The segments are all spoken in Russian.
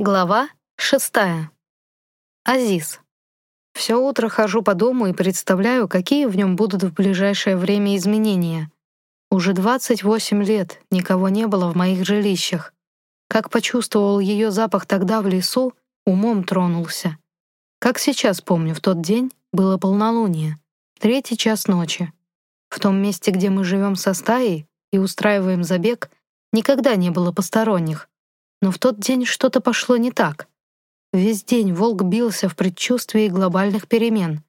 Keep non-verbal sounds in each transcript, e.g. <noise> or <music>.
Глава шестая. Азиз. Все утро хожу по дому и представляю, какие в нем будут в ближайшее время изменения. Уже 28 лет никого не было в моих жилищах. Как почувствовал ее запах тогда в лесу, умом тронулся. Как сейчас помню, в тот день было полнолуние, третий час ночи. В том месте, где мы живем со стаей и устраиваем забег, никогда не было посторонних, но в тот день что-то пошло не так. Весь день волк бился в предчувствии глобальных перемен.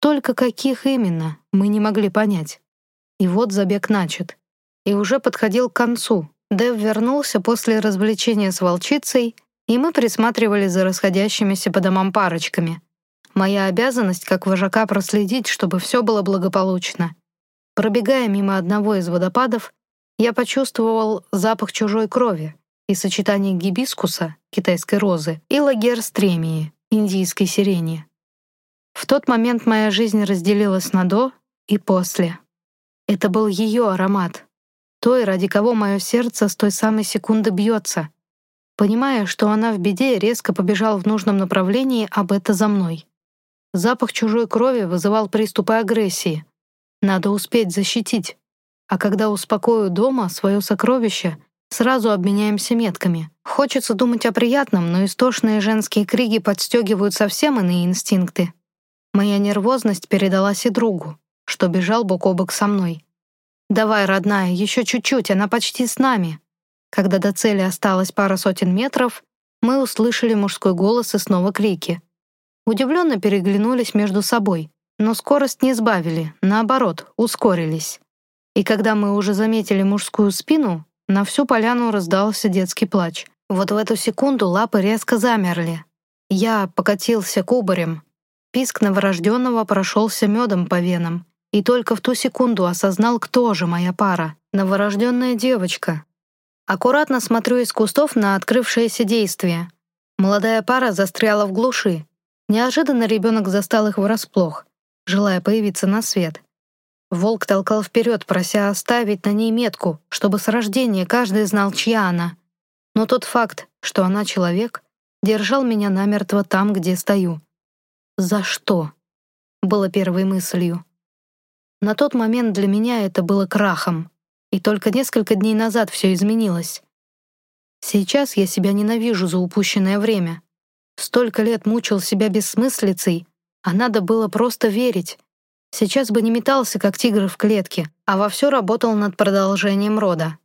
Только каких именно, мы не могли понять. И вот забег начат. И уже подходил к концу. Дэв вернулся после развлечения с волчицей, и мы присматривали за расходящимися по домам парочками. Моя обязанность как вожака проследить, чтобы все было благополучно. Пробегая мимо одного из водопадов, я почувствовал запах чужой крови, и сочетание гибискуса, китайской розы, и лагерстремии, индийской сирени. В тот момент моя жизнь разделилась на «до» и «после». Это был ее аромат, той, ради кого мое сердце с той самой секунды бьется. Понимая, что она в беде, резко побежал в нужном направлении, об это за мной. Запах чужой крови вызывал приступы агрессии. Надо успеть защитить. А когда успокою дома свое сокровище — Сразу обменяемся метками. Хочется думать о приятном, но истошные женские крики подстегивают совсем иные инстинкты. Моя нервозность передалась и другу, что бежал бок о бок со мной. «Давай, родная, еще чуть-чуть, она почти с нами». Когда до цели осталось пара сотен метров, мы услышали мужской голос и снова крики. Удивленно переглянулись между собой, но скорость не сбавили, наоборот, ускорились. И когда мы уже заметили мужскую спину, на всю поляну раздался детский плач. Вот в эту секунду лапы резко замерли. Я покатился кубарем. Писк новорожденного прошелся медом по венам. И только в ту секунду осознал, кто же моя пара. Новорожденная девочка. Аккуратно смотрю из кустов на открывшееся действие. Молодая пара застряла в глуши. Неожиданно ребенок застал их врасплох, желая появиться на свет. Волк толкал вперед, прося оставить на ней метку, чтобы с рождения каждый знал, чья она. Но тот факт, что она человек, держал меня намертво там, где стою. «За что?» — было первой мыслью. На тот момент для меня это было крахом, и только несколько дней назад все изменилось. Сейчас я себя ненавижу за упущенное время. Столько лет мучил себя бессмыслицей, а надо было просто верить, Сейчас бы не метался, как тигр в клетке, а вовсю работал над продолжением рода.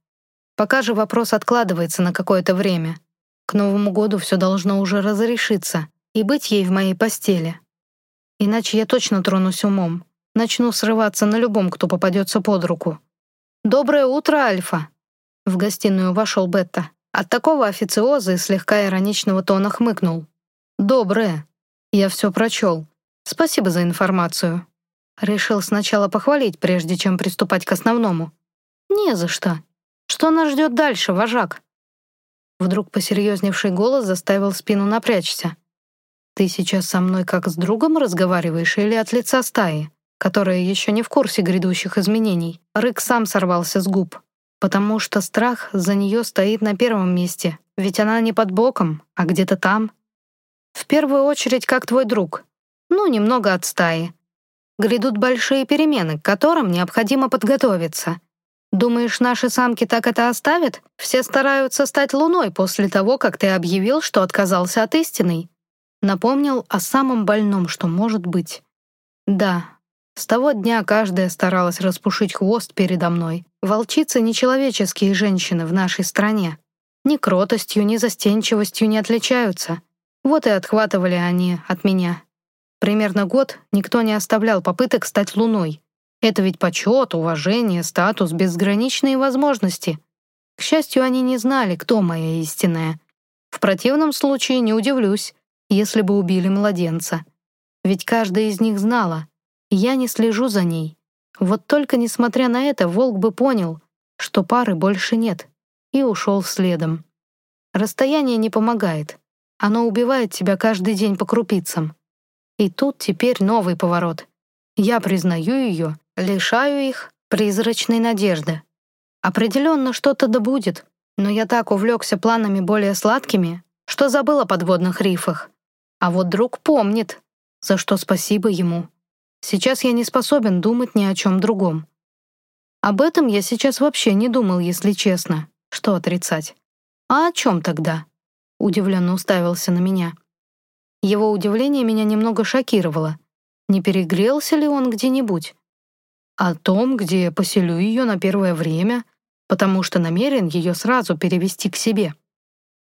Пока же вопрос откладывается на какое-то время. К Новому году все должно уже разрешиться и быть ей в моей постели. Иначе я точно тронусь умом. Начну срываться на любом, кто попадется под руку. «Доброе утро, Альфа!» В гостиную вошел Бетта. От такого официоза и слегка ироничного тона хмыкнул. «Доброе. Я все прочел. Спасибо за информацию. Решил сначала похвалить, прежде чем приступать к основному. «Не за что. Что нас ждет дальше, вожак?» Вдруг посерьезневший голос заставил спину напрячься. «Ты сейчас со мной как с другом разговариваешь или от лица стаи, которая еще не в курсе грядущих изменений?» Рык сам сорвался с губ, потому что страх за нее стоит на первом месте, ведь она не под боком, а где-то там. В первую очередь, как твой друг. Ну, немного от стаи, Грядут большие перемены, к которым необходимо подготовиться. Думаешь, наши самки так это оставят? Все стараются стать луной после того, как ты объявил, что отказался от истины. Напомнил о самом больном, что может быть. Да, с того дня каждая старалась распушить хвост передо мной. Волчицы — нечеловеческие женщины в нашей стране. Ни кротостью, ни застенчивостью не отличаются. Вот и отхватывали они от меня. Примерно год никто не оставлял попыток стать луной. Это ведь почет, уважение, статус, безграничные возможности. К счастью, они не знали, кто моя истинная. В противном случае не удивлюсь, если бы убили младенца. Ведь каждая из них знала, я не слежу за ней. Вот только несмотря на это, волк бы понял, что пары больше нет, и ушел следом. Расстояние не помогает. Оно убивает тебя каждый день по крупицам. И тут теперь новый поворот. Я признаю ее, лишаю их призрачной надежды. Определенно что-то да будет, но я так увлекся планами более сладкими, что забыл о подводных рифах. А вот друг помнит, за что спасибо ему. Сейчас я не способен думать ни о чем другом. Об этом я сейчас вообще не думал, если честно. Что отрицать? А о чем тогда? Удивленно уставился на меня. Его удивление меня немного шокировало. Не перегрелся ли он где-нибудь? О том, где я поселю ее на первое время, потому что намерен ее сразу перевести к себе.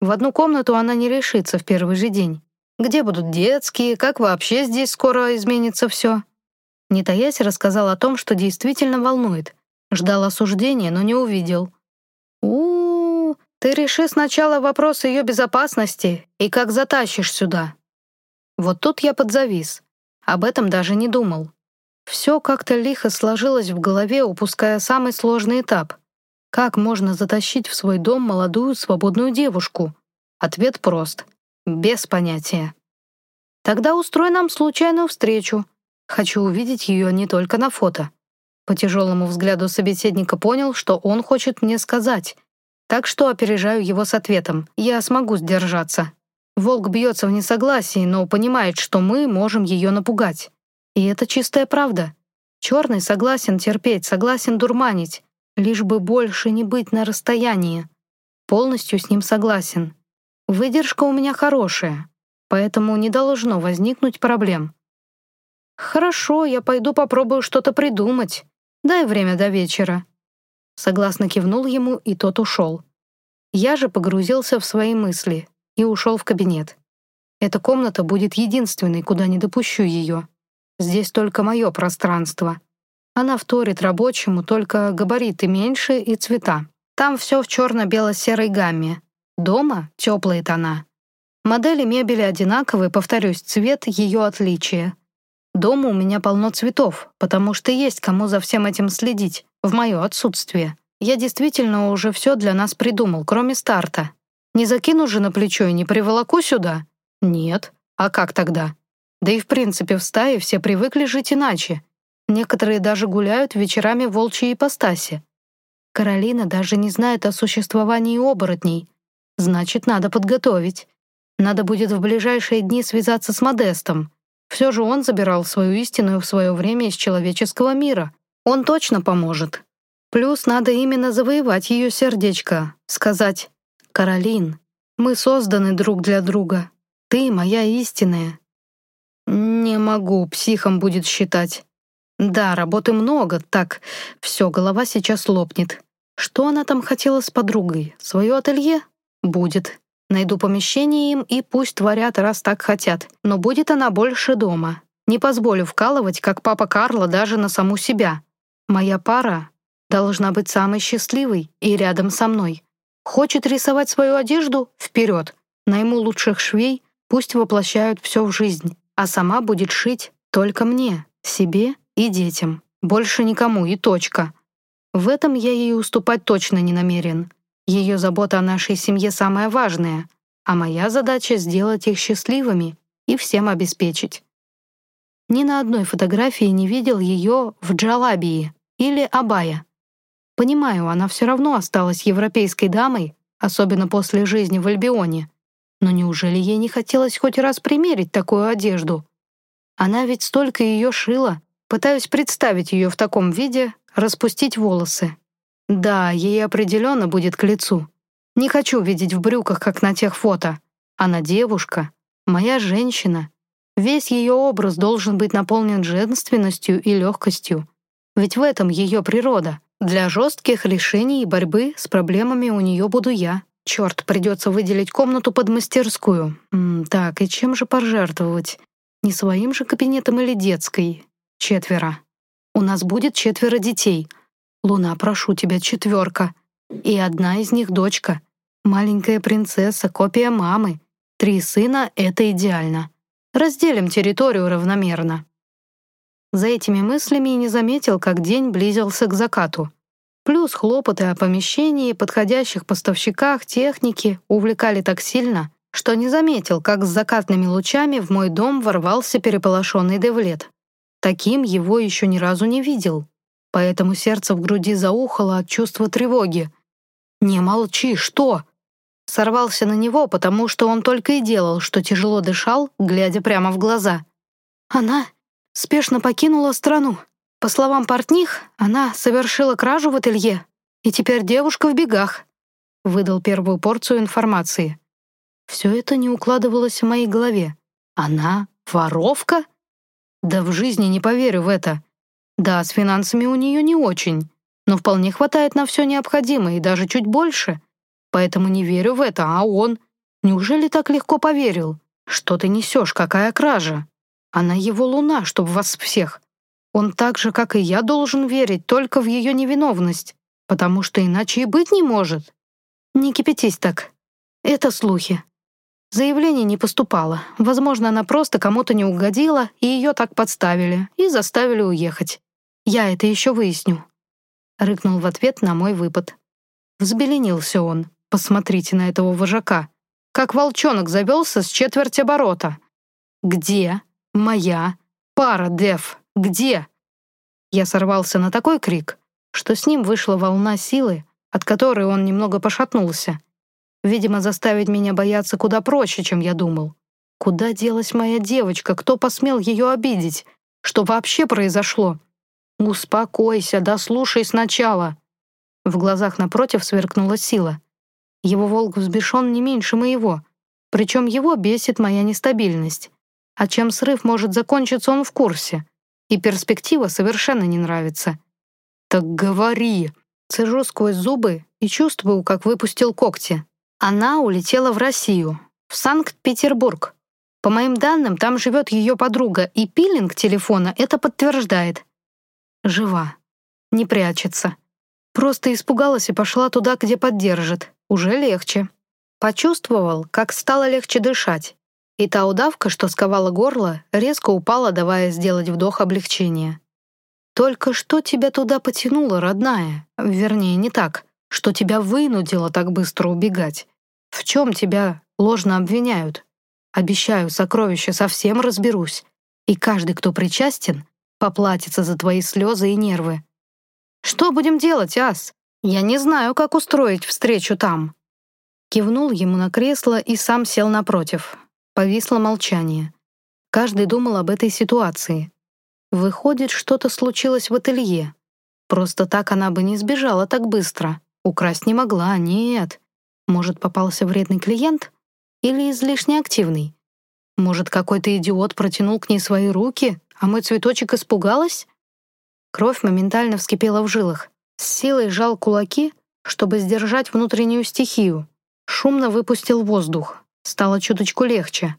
В одну комнату она не решится в первый же день. Где будут детские, как вообще здесь скоро изменится все? Не таясь, рассказал о том, что действительно волнует. Ждал осуждения, но не увидел. у, -у, ты реши сначала вопрос ее безопасности и как затащишь сюда. Вот тут я подзавис. Об этом даже не думал. Все как-то лихо сложилось в голове, упуская самый сложный этап. Как можно затащить в свой дом молодую свободную девушку? Ответ прост. Без понятия. Тогда устрой нам случайную встречу. Хочу увидеть ее не только на фото. По тяжелому взгляду собеседника понял, что он хочет мне сказать. Так что опережаю его с ответом. Я смогу сдержаться. Волк бьется в несогласии, но понимает, что мы можем ее напугать. И это чистая правда. Черный согласен терпеть, согласен дурманить, лишь бы больше не быть на расстоянии. Полностью с ним согласен. Выдержка у меня хорошая, поэтому не должно возникнуть проблем. «Хорошо, я пойду попробую что-то придумать», Дай время до вечера». Согласно кивнул ему, и тот ушел. Я же погрузился в свои мысли и ушел в кабинет. Эта комната будет единственной, куда не допущу ее. Здесь только мое пространство. Она вторит рабочему, только габариты меньше и цвета. Там все в черно-бело-серой гамме. Дома — теплые тона. Модели мебели одинаковые, повторюсь, цвет — ее отличие. Дома у меня полно цветов, потому что есть кому за всем этим следить, в мое отсутствие. Я действительно уже все для нас придумал, кроме старта. Не закину же на плечо и не приволоку сюда? Нет. А как тогда? Да и в принципе в стае все привыкли жить иначе. Некоторые даже гуляют вечерами в волчьей ипостаси. Каролина даже не знает о существовании оборотней. Значит, надо подготовить. Надо будет в ближайшие дни связаться с Модестом. Все же он забирал свою истину в свое время из человеческого мира. Он точно поможет. Плюс надо именно завоевать ее сердечко, сказать «Каролин, мы созданы друг для друга. Ты моя истинная». Не могу, психом будет считать. Да, работы много, так, все, голова сейчас лопнет. Что она там хотела с подругой? Свое ателье? Будет. Найду помещение им и пусть творят, раз так хотят. Но будет она больше дома. Не позволю вкалывать, как папа Карла, даже на саму себя. Моя пара должна быть самой счастливой и рядом со мной. Хочет рисовать свою одежду — вперед. Найму лучших швей, пусть воплощают все в жизнь. А сама будет шить только мне, себе и детям. Больше никому и точка. В этом я ей уступать точно не намерен. Ее забота о нашей семье самая важная, а моя задача — сделать их счастливыми и всем обеспечить. Ни на одной фотографии не видел ее в Джалабии или Абая. Понимаю, она все равно осталась европейской дамой, особенно после жизни в Альбионе. Но неужели ей не хотелось хоть раз примерить такую одежду? Она ведь столько ее шила. Пытаюсь представить ее в таком виде, распустить волосы, да, ей определенно будет к лицу. Не хочу видеть в брюках, как на тех фото. Она девушка, моя женщина. Весь ее образ должен быть наполнен женственностью и легкостью. Ведь в этом ее природа. Для жестких решений и борьбы с проблемами у нее буду я. Черт, придется выделить комнату под мастерскую. М так, и чем же пожертвовать? Не своим же кабинетом или детской? Четверо. У нас будет четверо детей — Луна, прошу тебя, четверка. И одна из них дочка. Маленькая принцесса, копия мамы. Три сына — это идеально. Разделим территорию равномерно. За этими мыслями и не заметил, как день близился к закату. Плюс хлопоты о помещении, подходящих поставщиках, технике увлекали так сильно, что не заметил, как с закатными лучами в мой дом ворвался переполошенный Девлет. Таким его еще ни разу не видел поэтому сердце в груди заухало от чувства тревоги. «Не молчи, что?» Сорвался на него, потому что он только и делал, что тяжело дышал, глядя прямо в глаза. Она спешно покинула страну. По словам портних, она совершила кражу в ателье, и теперь девушка в бегах. Выдал первую порцию информации. Все это не укладывалось в моей голове. Она воровка? Да в жизни не поверю в это. Да, с финансами у нее не очень, но вполне хватает на все необходимое и даже чуть больше. Поэтому не верю в это, а он... Неужели так легко поверил? Что ты несешь, какая кража? Она его луна, чтобы вас всех. Он так же, как и я, должен верить только в ее невиновность, потому что иначе и быть не может. Не кипятись так. Это слухи. Заявление не поступало. Возможно, она просто кому-то не угодила, и ее так подставили, и заставили уехать. Я это еще выясню. Рыкнул в ответ на мой выпад. Взбеленился он. Посмотрите на этого вожака. Как волчонок завелся с четверть оборота. Где моя пара, Дев? Где? Я сорвался на такой крик, что с ним вышла волна силы, от которой он немного пошатнулся. Видимо, заставить меня бояться куда проще, чем я думал. Куда делась моя девочка? Кто посмел ее обидеть? Что вообще произошло? Успокойся, дослушай сначала. В глазах напротив сверкнула сила. Его волк взбешен не меньше моего. Причем его бесит моя нестабильность. А чем срыв может закончиться, он в курсе. И перспектива совершенно не нравится. «Так говори!» Цежу сквозь зубы и чувствую, как выпустил когти. Она улетела в Россию, в Санкт-Петербург. По моим данным, там живет ее подруга, и пилинг телефона это подтверждает. Жива. Не прячется. Просто испугалась и пошла туда, где поддержит. Уже легче. Почувствовал, как стало легче дышать. И та удавка, что сковала горло, резко упала, давая сделать вдох облегчения. «Только что тебя туда потянуло, родная? Вернее, не так. Что тебя вынудило так быстро убегать? В чем тебя ложно обвиняют? Обещаю, сокровища, совсем разберусь. И каждый, кто причастен, поплатится за твои слезы и нервы. Что будем делать, Ас? Я не знаю, как устроить встречу там. Кивнул ему на кресло и сам сел напротив. Повисло молчание. Каждый думал об этой ситуации. Выходит, что-то случилось в ателье. Просто так она бы не сбежала так быстро. Украсть не могла, нет. Может, попался вредный клиент? Или излишне активный? Может, какой-то идиот протянул к ней свои руки, а мой цветочек испугалась? Кровь моментально вскипела в жилах. С силой сжал кулаки, чтобы сдержать внутреннюю стихию. Шумно выпустил воздух. Стало чуточку легче.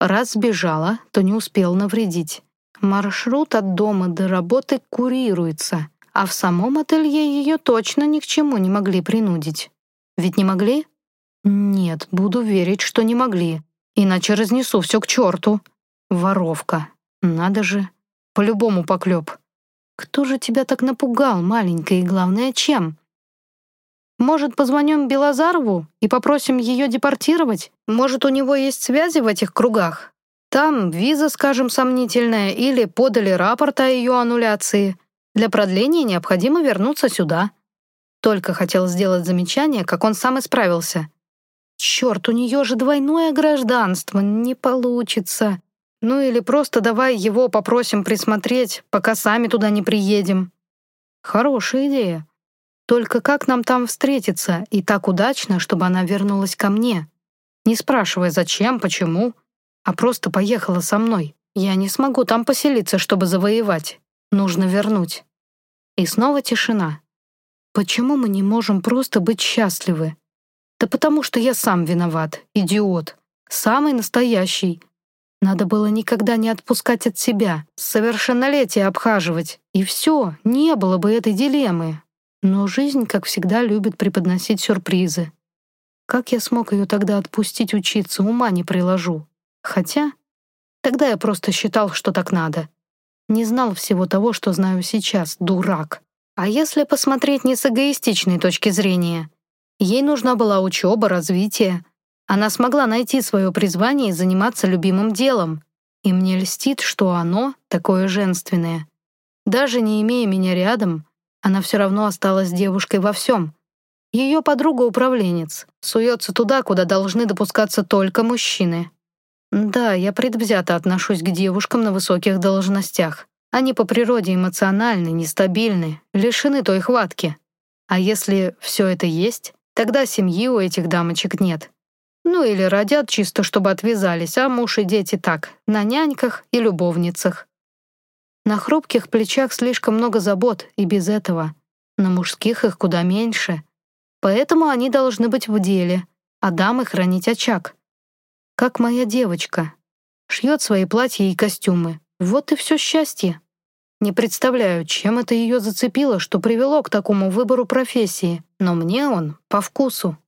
Раз сбежала, то не успел навредить. Маршрут от дома до работы курируется а в самом ателье ее точно ни к чему не могли принудить. Ведь не могли? Нет, буду верить, что не могли, иначе разнесу все к черту. Воровка. Надо же. По-любому поклеп. Кто же тебя так напугал, маленькая, и главное, чем? Может, позвоним Белозарову и попросим ее депортировать? Может, у него есть связи в этих кругах? Там виза, скажем, сомнительная, или подали рапорт о ее аннуляции. Для продления необходимо вернуться сюда. Только хотел сделать замечание, как он сам исправился. Черт, у нее же двойное гражданство, не получится. Ну или просто давай его попросим присмотреть, пока сами туда не приедем. Хорошая идея. Только как нам там встретиться и так удачно, чтобы она вернулась ко мне? Не спрашивая, зачем, почему, а просто поехала со мной. Я не смогу там поселиться, чтобы завоевать. Нужно вернуть. И снова тишина. Почему мы не можем просто быть счастливы? Да потому что я сам виноват, идиот. Самый настоящий. Надо было никогда не отпускать от себя, с совершеннолетия обхаживать. И все, не было бы этой дилеммы. Но жизнь, как всегда, любит преподносить сюрпризы. Как я смог ее тогда отпустить учиться, ума не приложу. Хотя, тогда я просто считал, что так надо. Не знал всего того, что знаю сейчас, дурак. А если посмотреть не с эгоистичной точки зрения? Ей нужна была учеба, развитие. Она смогла найти свое призвание и заниматься любимым делом. И мне льстит, что оно такое женственное. Даже не имея меня рядом, она все равно осталась девушкой во всем. Ее подруга-управленец. Суется туда, куда должны допускаться только мужчины. Да, я предвзято отношусь к девушкам на высоких должностях. Они по природе эмоциональны, нестабильны, лишены той хватки. А если все это есть, тогда семьи у этих дамочек нет. Ну или родят чисто, чтобы отвязались, а муж и дети так, на няньках и любовницах. На хрупких плечах слишком много забот, и без этого. На мужских их куда меньше. Поэтому они должны быть в деле, а дамы хранить очаг. Как моя девочка. Шьет свои платья и костюмы. Вот и все счастье. Не представляю, чем это ее зацепило, что привело к такому выбору профессии, но мне он по вкусу.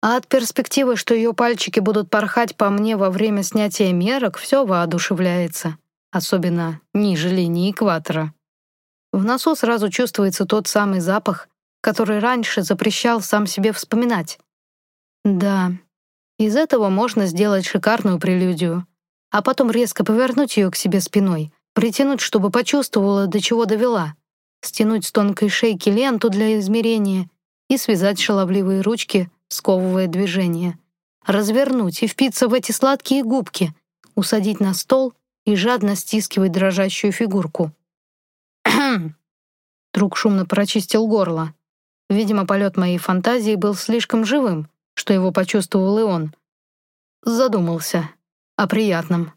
А от перспективы, что ее пальчики будут порхать по мне во время снятия мерок, все воодушевляется. Особенно ниже линии экватора. В носу сразу чувствуется тот самый запах, который раньше запрещал сам себе вспоминать. Да, из этого можно сделать шикарную прелюдию, а потом резко повернуть ее к себе спиной, притянуть, чтобы почувствовала, до чего довела, стянуть с тонкой шейки ленту для измерения и связать шаловливые ручки сковывая движение. Развернуть и впиться в эти сладкие губки, усадить на стол и жадно стискивать дрожащую фигурку. <clears throat> Друг шумно прочистил горло. Видимо, полет моей фантазии был слишком живым, что его почувствовал и он. Задумался. О приятном.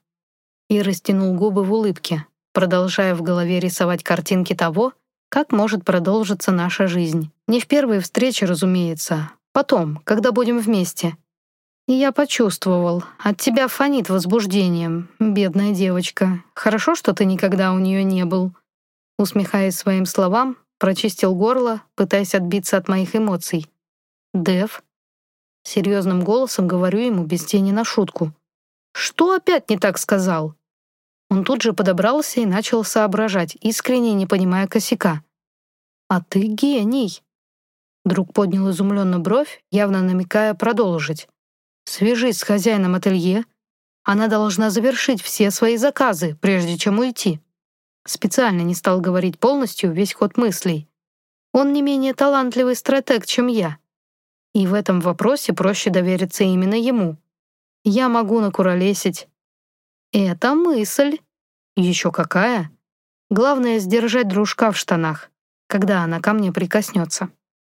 И растянул губы в улыбке, продолжая в голове рисовать картинки того, как может продолжиться наша жизнь. Не в первой встрече, разумеется, Потом, когда будем вместе. Я почувствовал, от тебя фонит возбуждением, бедная девочка. Хорошо, что ты никогда у нее не был. Усмехаясь своим словам, прочистил горло, пытаясь отбиться от моих эмоций. Дев. Серьезным голосом говорю ему без тени на шутку. «Что опять не так сказал?» Он тут же подобрался и начал соображать, искренне не понимая косяка. «А ты гений!» Друг поднял изумленно бровь, явно намекая продолжить. «Свяжись с хозяином ателье. Она должна завершить все свои заказы, прежде чем уйти». Специально не стал говорить полностью весь ход мыслей. Он не менее талантливый стратег, чем я. И в этом вопросе проще довериться именно ему. Я могу накуролесить. Это мысль. Еще какая? Главное — сдержать дружка в штанах, когда она ко мне прикоснется.